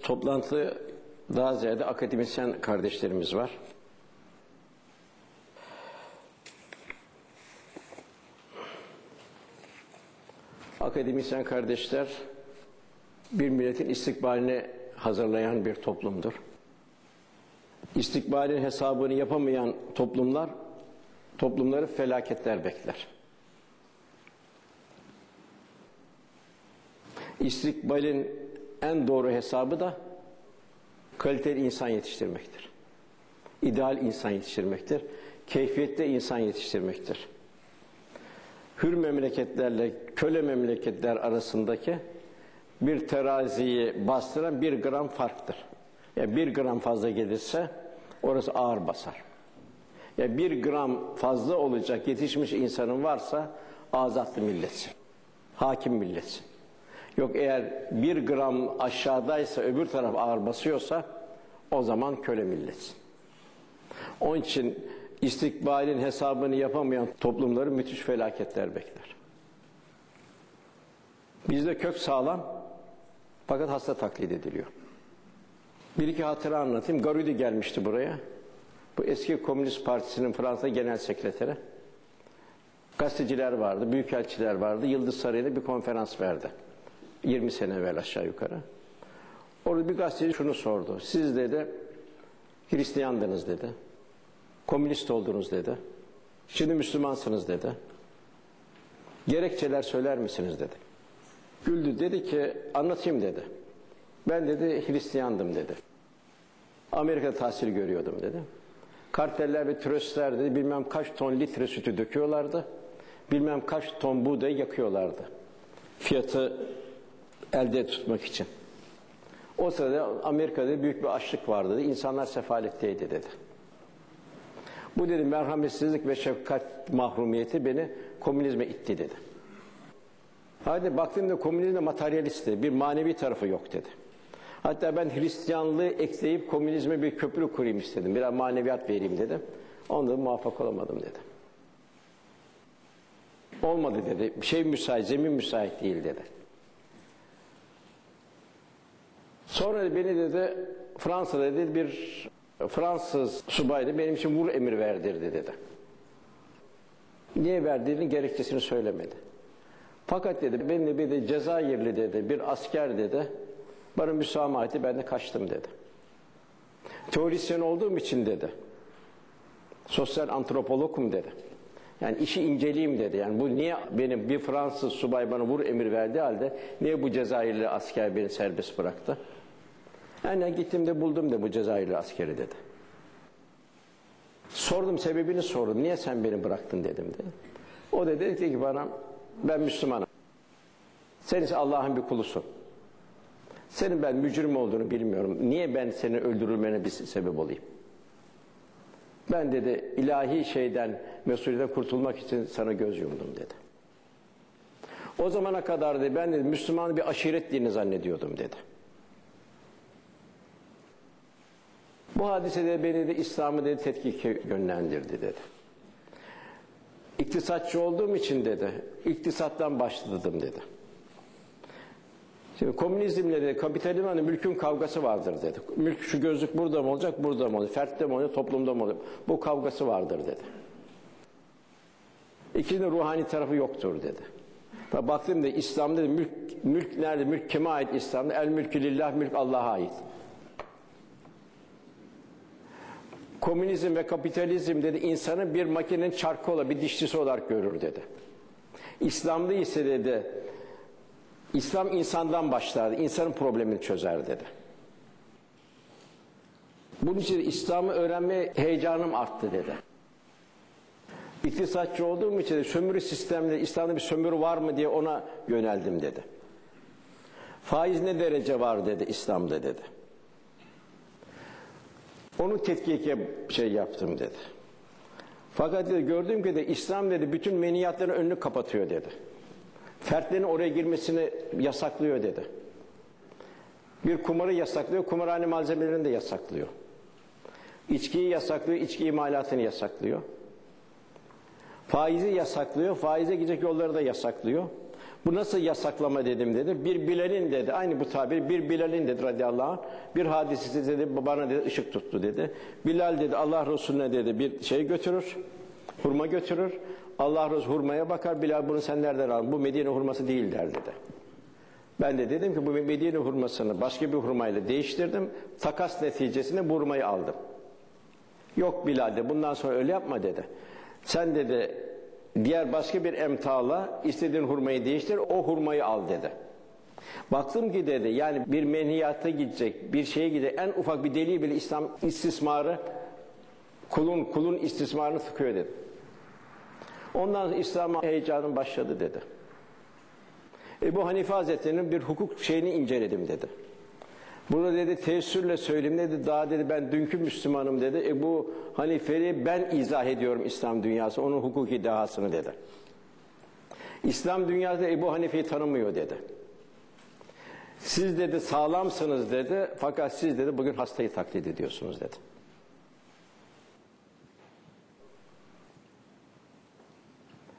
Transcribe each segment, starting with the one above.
Efendim toplantı daha ziyade akademisyen kardeşlerimiz var. Akademisyen kardeşler bir milletin istikbalini hazırlayan bir toplumdur. İstikbalin hesabını yapamayan toplumlar toplumları felaketler bekler. İstikbalin en doğru hesabı da kaliteli insan yetiştirmektir. İdeal insan yetiştirmektir. Keyfiyette insan yetiştirmektir. Hür memleketlerle köle memleketler arasındaki bir teraziyi bastıran bir gram farktır. Yani bir gram fazla gelirse orası ağır basar. Yani bir gram fazla olacak yetişmiş insanın varsa azatlı milletsin. Hakim milletsin. Yok eğer bir gram aşağıdaysa öbür taraf ağır basıyorsa o zaman köle milletsin. Onun için istikbalin hesabını yapamayan toplumları müthiş felaketler bekler. Bizde kök sağlam fakat hasta taklit ediliyor. Bir iki hatıra anlatayım. Garudi gelmişti buraya. Bu eski Komünist Partisi'nin Fransa Genel Sekreteri. Gazeteciler vardı, büyükelçiler vardı. Yıldız Sarayı'nda bir konferans verdi. 20 sene evvel aşağı yukarı. Orada bir gazeteci şunu sordu. Siz dedi Hristiyandınız dedi. Komünist oldunuz dedi. Şimdi Müslümansınız dedi. Gerekçeler söyler misiniz dedi. Güldü dedi ki anlatayım dedi. Ben dedi Hristiyandım dedi. Amerika'da tahsil görüyordum dedi. Karteller ve tröstler dedi bilmem kaç ton litre sütü döküyorlardı. Bilmem kaç ton buğdayı yakıyorlardı. Fiyatı elde tutmak için. O sırada Amerika'da büyük bir açlık vardı dedi. İnsanlar sefaletteydi dedi. Bu dedi merhametsizlik ve şefkat mahrumiyeti beni komünizme itti dedi. Hadi baktığımda komünizm materyalistti. Bir manevi tarafı yok dedi. Hatta ben Hristiyanlığı ekleyip komünizme bir köprü kurayım istedim. Biraz maneviyat vereyim dedim. Onda muvaffak olamadım dedi. Olmadı dedi. Bir şey müsait, zemin müsait değil dedi. Sonra beni dedi Fransa'da dedi bir Fransız subaydı benim için vur emir verdirdi dedi. Niye verdiğini gerekçesini söylemedi. Fakat dedi benim bir de Cezayirli dedi bir asker dedi bana müsamaha etti ben de kaçtım dedi. Teorisyen olduğum için dedi. Sosyal antropologum dedi. Yani işi inceleyeyim dedi. Yani bu niye benim bir Fransız subay bana vur emir verdiği halde niye bu Cezayirli asker beni serbest bıraktı? Yani gittim de buldum da bu Cezayirli askeri dedi. Sordum sebebini sordum. Niye sen beni bıraktın dedim dedi. O da dedi ki bana ben Müslümanım. Sen ise Allah'ın bir kulusun. Senin ben mücrim olduğunu bilmiyorum. Niye ben seni öldürülmene bir sebep olayım? Ben dedi ilahi şeyden, mesuliyetten kurtulmak için sana göz yumdum dedi. O zamana kadar dedi ben dedi Müslüman bir aşiret dini zannediyordum dedi. Bu hadisede beni de İslam'ı dedi tetkike yönlendirdi dedi. İktisatçı olduğum için dedi, iktisattan başladım dedi. Şimdi komünizmle de kapitalizmle mülkün kavgası vardır dedi. Mülk şu gözlük burada mı olacak, burada mı olacak, fertte mi olacak, toplumda mı olacak? Bu kavgası vardır dedi. İkinin ruhani tarafı yoktur dedi. Ve baktığımda İslam'da mülk, mülk nerede, mülk kime ait İslam'da? El mülkü lillah, mülk Allah'a ait. Komünizm ve kapitalizm dedi insanı bir makinenin çarkı olarak, bir dişçisi olarak görür dedi. İslam'da ise dedi İslam insandan başlardı, insanın problemini çözer dedi. Bunun için İslam'ı öğrenme heyecanım arttı dedi. İktisatçı olduğum için sömürü sisteminde İslam'da bir sömürü var mı diye ona yöneldim dedi. Faiz ne derece var dedi İslam'da dedi. Onu tetkike şey yaptım dedi. Fakat dedi, gördüğüm ki de İslam dedi bütün meniyatların önünü kapatıyor dedi. Fertlerin oraya girmesini yasaklıyor dedi. Bir kumarı yasaklıyor, kumarhane malzemelerini de yasaklıyor. İçkiyi yasaklıyor, içki imalatını yasaklıyor. Faizi yasaklıyor, faize gidecek yolları da yasaklıyor. Bu nasıl yasaklama dedim dedi. Bir Bilal'in dedi, aynı bu tabir, bir Bilal'in dedi radıyallahu anh, bir hadisesi dedi, bana dedi ışık tuttu dedi. Bilal dedi, Allah Resulüne dedi bir şey götürür, hurma götürür. Allah Resulü hurmaya bakar, Bilal bunu sen nereden aldın? Bu Medine hurması değil der dedi. Ben de dedim ki bu Medine hurmasını başka bir hurmayla değiştirdim. Takas neticesinde bu hurmayı aldım. Yok Bilal de bundan sonra öyle yapma dedi. Sen dedi diğer başka bir emtala istediğin hurmayı değiştir o hurmayı al dedi. Baktım ki dedi yani bir menhiyata gidecek bir şeye gidecek en ufak bir deliği bile İslam istismarı kulun kulun istismarını tıkıyor dedi. Ondan İslam'a heyecanım başladı dedi. Ebu Hanife Hazretleri'nin bir hukuk şeyini inceledim dedi. Bunu dedi teessürle söyleyeyim dedi. Daha dedi ben dünkü Müslümanım dedi. Ebu Hanife'yi ben izah ediyorum İslam dünyası. Onun hukuki dehasını dedi. İslam dünyası Ebu Hanife'yi tanımıyor dedi. Siz dedi sağlamsınız dedi. Fakat siz dedi bugün hastayı taklit ediyorsunuz dedi.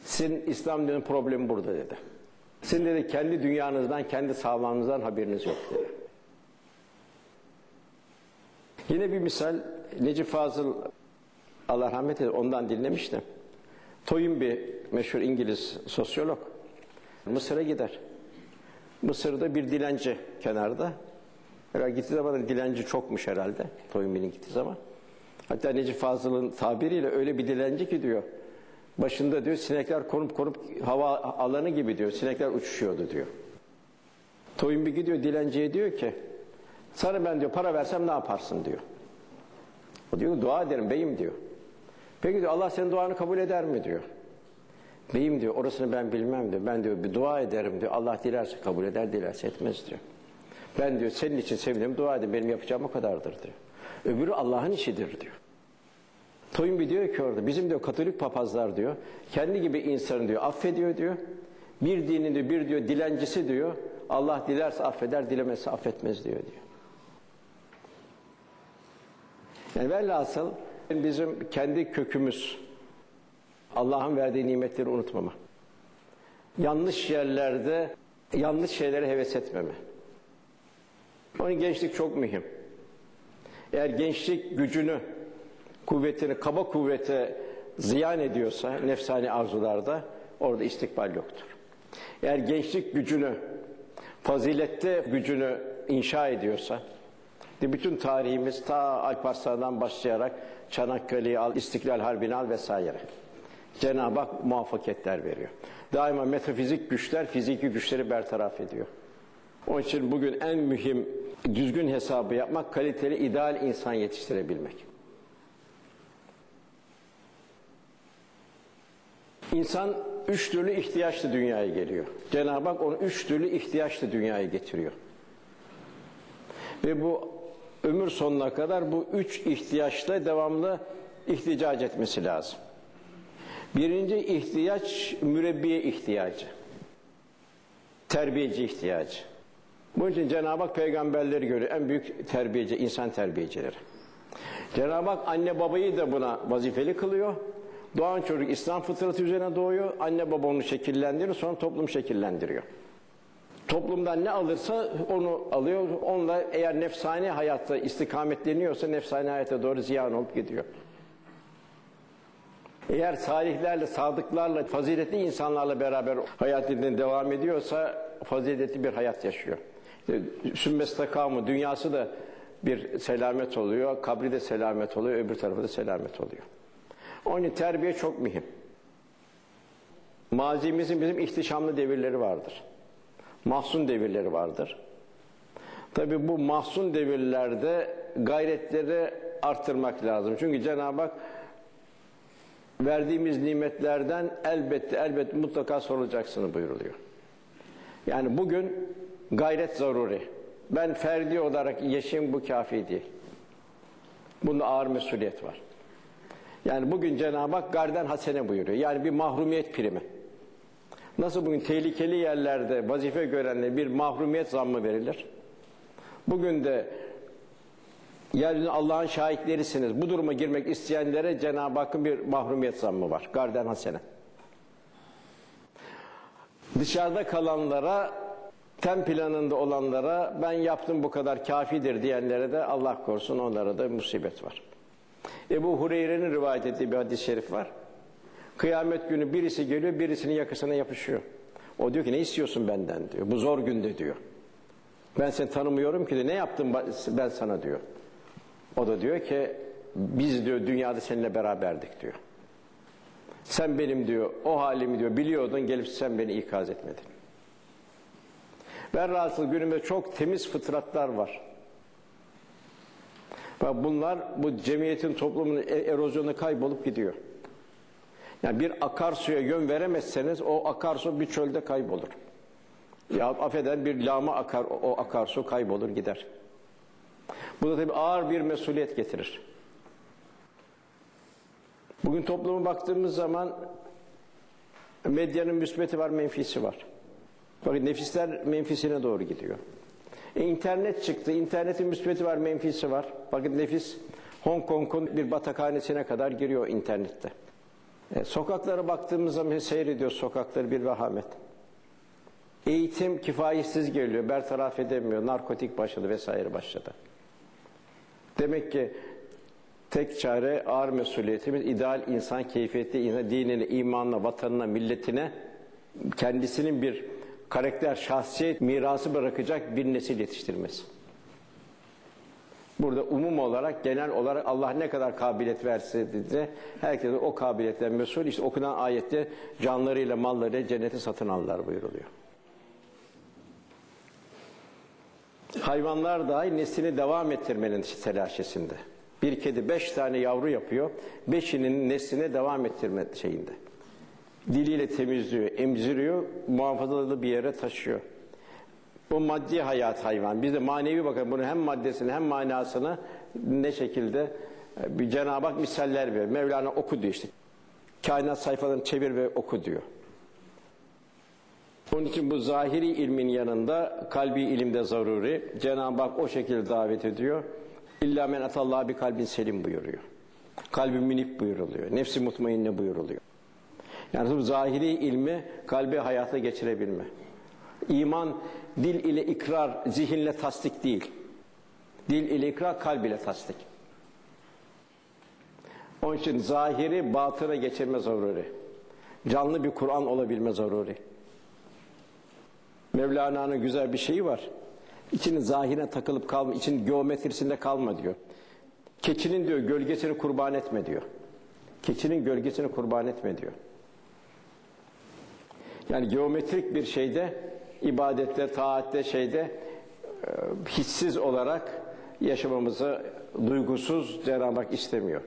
Sizin İslam dinin problemi burada dedi. Sizin dedi kendi dünyanızdan, kendi sağlığınızdan haberiniz yok dedi. Yine bir misal Necip Fazıl Allah rahmet eylesin ondan dinlemiştim. Toynbee meşhur İngiliz sosyolog Mısır'a gider. Mısır'da bir dilenci kenarda. Herhalde gittiği zaman dilenci çokmuş herhalde. Toynbee'nin gittiği zaman. Hatta Necip Fazıl'ın tabiriyle öyle bir dilenci ki diyor. Başında diyor sinekler konup konup hava alanı gibi diyor. Sinekler uçuşuyordu diyor. Toynbee gidiyor dilenciye diyor ki sana ben diyor para versem ne yaparsın diyor. O diyor dua ederim beyim diyor. Peki diyor Allah senin duanı kabul eder mi diyor. Beyim diyor orasını ben bilmem diyor. Ben diyor bir dua ederim diyor. Allah dilerse kabul eder dilerse etmez diyor. Ben diyor senin için sevinirim dua edin benim yapacağım o kadardır diyor. Öbürü Allah'ın işidir diyor. Toynbee diyor ki orada bizim diyor Katolik papazlar diyor kendi gibi insanı diyor affediyor diyor. Bir dinin diyor bir diyor dilencisi diyor Allah dilerse affeder dilemezse affetmez diyor diyor. Yani velhasıl bizim kendi kökümüz Allah'ın verdiği nimetleri unutmama. Yanlış yerlerde yanlış şeylere heves etmeme. Onun gençlik çok mühim. Eğer gençlik gücünü, kuvvetini, kaba kuvvete ziyan ediyorsa nefsani arzularda orada istikbal yoktur. Eğer gençlik gücünü, fazilette gücünü inşa ediyorsa, bütün tarihimiz ta Alparslan'dan başlayarak Çanakkale'yi al, İstiklal Harbi'ni al vesaire. Cenab-ı Hak muvaffakiyetler veriyor. Daima metafizik güçler fiziki güçleri bertaraf ediyor. Onun için bugün en mühim düzgün hesabı yapmak, kaliteli, ideal insan yetiştirebilmek. İnsan üç türlü ihtiyaçlı dünyaya geliyor. Cenab-ı Hak onu üç türlü ihtiyaçlı dünyaya getiriyor. Ve bu ömür sonuna kadar bu üç ihtiyaçla devamlı ihticac etmesi lazım. Birinci ihtiyaç mürebbiye ihtiyacı. Terbiyeci ihtiyacı. Bunun için Cenab-ı Hak peygamberleri görüyor. En büyük terbiyeci, insan terbiyecileri. Cenab-ı Hak anne babayı da buna vazifeli kılıyor. Doğan çocuk İslam fıtratı üzerine doğuyor. Anne baba onu şekillendiriyor. Sonra toplum şekillendiriyor. Toplumdan ne alırsa onu alıyor. Onunla eğer nefsani hayatta istikametleniyorsa nefsani hayata doğru ziyan olup gidiyor. Eğer salihlerle, sadıklarla, faziletli insanlarla beraber hayatına devam ediyorsa faziletli bir hayat yaşıyor. Sümmes takamı, dünyası da bir selamet oluyor, kabri de selamet oluyor, öbür tarafı da selamet oluyor. Onun terbiye çok mühim. Mazimizin bizim ihtişamlı devirleri vardır. Mahzun devirleri vardır. Tabi bu mahzun devirlerde gayretleri arttırmak lazım. Çünkü Cenab-ı Hak verdiğimiz nimetlerden elbette elbette mutlaka sorulacaksını buyuruluyor. Yani bugün gayret zaruri. Ben ferdi olarak yaşayayım bu kafi değil. Bunda ağır mesuliyet var. Yani bugün Cenab-ı Hak garden hasene buyuruyor. Yani bir mahrumiyet primi. Nasıl bugün tehlikeli yerlerde vazife görenlere bir mahrumiyet zammı verilir? Bugün de yeryüzünde Allah'ın şahitlerisiniz. Bu duruma girmek isteyenlere Cenab-ı Hakk'ın bir mahrumiyet zammı var. Garden hasene. Dışarıda kalanlara, ten planında olanlara ben yaptım bu kadar kafidir diyenlere de Allah korusun onlara da musibet var. Ebu Hureyre'nin rivayet ettiği bir hadis-i şerif var. Kıyamet günü birisi geliyor, birisinin yakasına yapışıyor. O diyor ki ne istiyorsun benden diyor. Bu zor günde diyor. Ben seni tanımıyorum ki de ne yaptım ben sana diyor. O da diyor ki biz diyor dünyada seninle beraberdik diyor. Sen benim diyor o halimi diyor biliyordun gelip sen beni ikaz etmedin. Velhasıl günümüzde çok temiz fıtratlar var. Bak bunlar bu cemiyetin toplumun e- erozyonu kaybolup gidiyor. Yani bir akarsuya yön veremezseniz o akarsu bir çölde kaybolur. Ya affeden bir lama akar o akarsu kaybolur gider. Bu da tabii ağır bir mesuliyet getirir. Bugün topluma baktığımız zaman medyanın müsbeti var, menfisi var. Bakın nefisler menfisine doğru gidiyor. E, internet çıktı, internetin müsbeti var, menfisi var. Bakın nefis Hong Kong'un bir batakhanesine kadar giriyor internette. E, sokaklara baktığımız zaman seyrediyor sokakları bir vehamet. Eğitim kifayetsiz geliyor, bertaraf edemiyor, narkotik başladı vesaire başladı. Demek ki tek çare ağır mesuliyetimiz ideal insan keyfiyetli insan dinine, imanına, vatanına, milletine kendisinin bir karakter, şahsiyet mirası bırakacak bir nesil yetiştirmesi. Burada umum olarak, genel olarak Allah ne kadar kabiliyet verse de herkes o kabiliyetten mesul. İşte okunan ayette canlarıyla, mallarıyla cenneti satın alırlar buyuruluyor. Hayvanlar dahi neslini devam ettirmenin telaşesinde. Bir kedi beş tane yavru yapıyor, beşinin neslini devam ettirme şeyinde. Diliyle temizliyor, emziriyor, muhafazalı bir yere taşıyor. Bu maddi hayat hayvan. Biz de manevi bakın bunun hem maddesini hem manasını ne şekilde e, bir Cenab-ı Hak misaller veriyor. Mevlana oku diyor işte. Kainat sayfalarını çevir ve oku diyor. Onun için bu zahiri ilmin yanında kalbi ilim de zaruri. Cenab-ı Hak o şekilde davet ediyor. İlla men atallah bir kalbin selim buyuruyor. Kalbi minip buyuruluyor. Nefsi mutmainne buyuruluyor. Yani bu zahiri ilmi kalbi hayata geçirebilme. İman dil ile ikrar, zihinle tasdik değil. Dil ile ikrar, kalb ile tasdik. Onun için zahiri batına geçirme zaruri. Canlı bir Kur'an olabilme zaruri. Mevlana'nın güzel bir şeyi var. İçinin zahirine takılıp kalma, için geometrisinde kalma diyor. Keçinin diyor gölgesini kurban etme diyor. Keçinin gölgesini kurban etme diyor. Yani geometrik bir şeyde, ibadette, taatte, şeyde e, hissiz olarak yaşamamızı duygusuz Hak istemiyor.